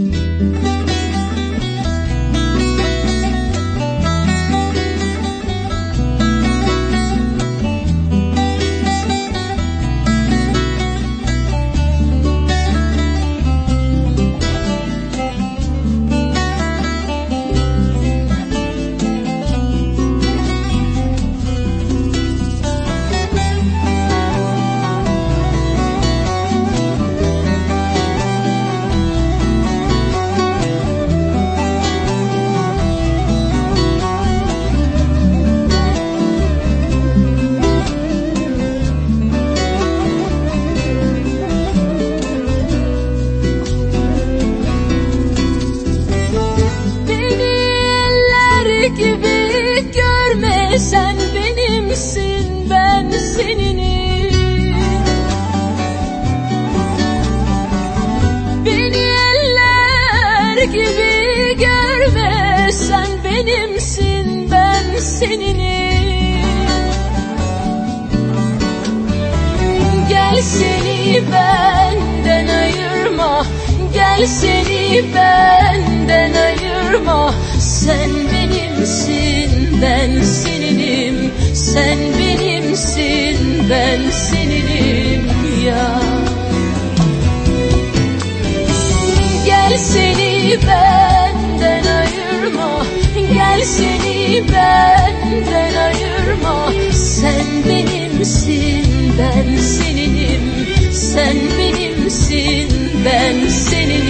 Beni gibi görme sen benimsin ben seninim Beni eller gibi görme sen benimsin ben seninim Gel seni benden ayırma Gel seni benden ayırma. Sen benimsin ben seninim Sen benimsin. Ben seninim ya. Gel seni benden ayırma. Gel seni benden ayırma. Sen benimsin. Ben seninim Sen benimsin. Ben seninim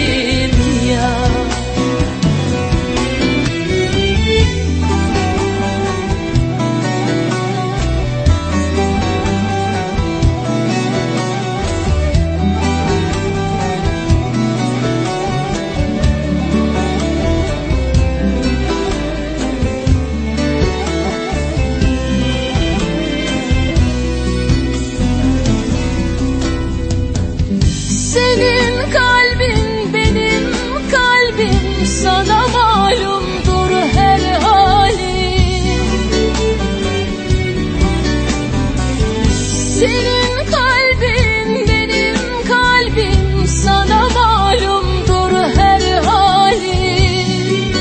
kalbim sana malumdur her halim Senin kalbin benim kalbim sana malumdur her halim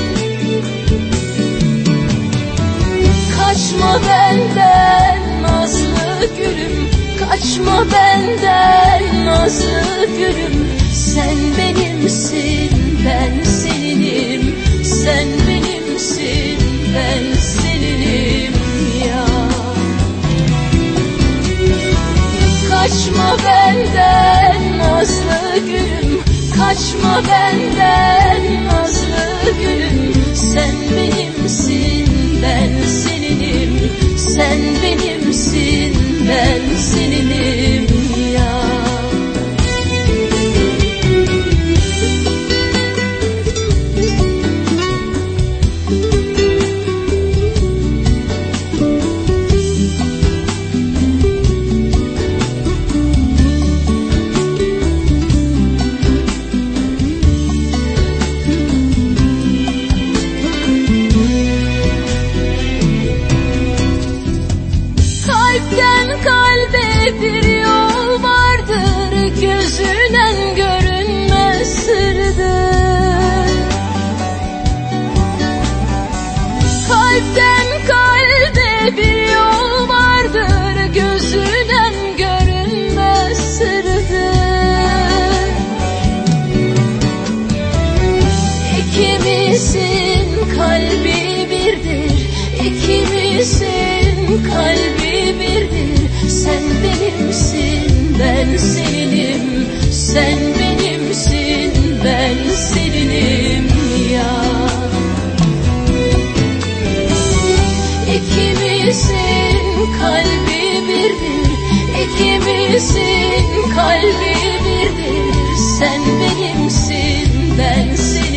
Kaçma benden nazlı gülüm Kaçma benden nazlı gülüm. Sen benimsin Kaçma benden nazlı gülüm. Kaçma benden nazlı gülüm. Sen benimsin Sen benimsin ben seninim Sen benimsin ben seninim. Ya. İkimizin kalbi birdir. İkimizin kalbi birdir. Sen benimsin ben seninim Sen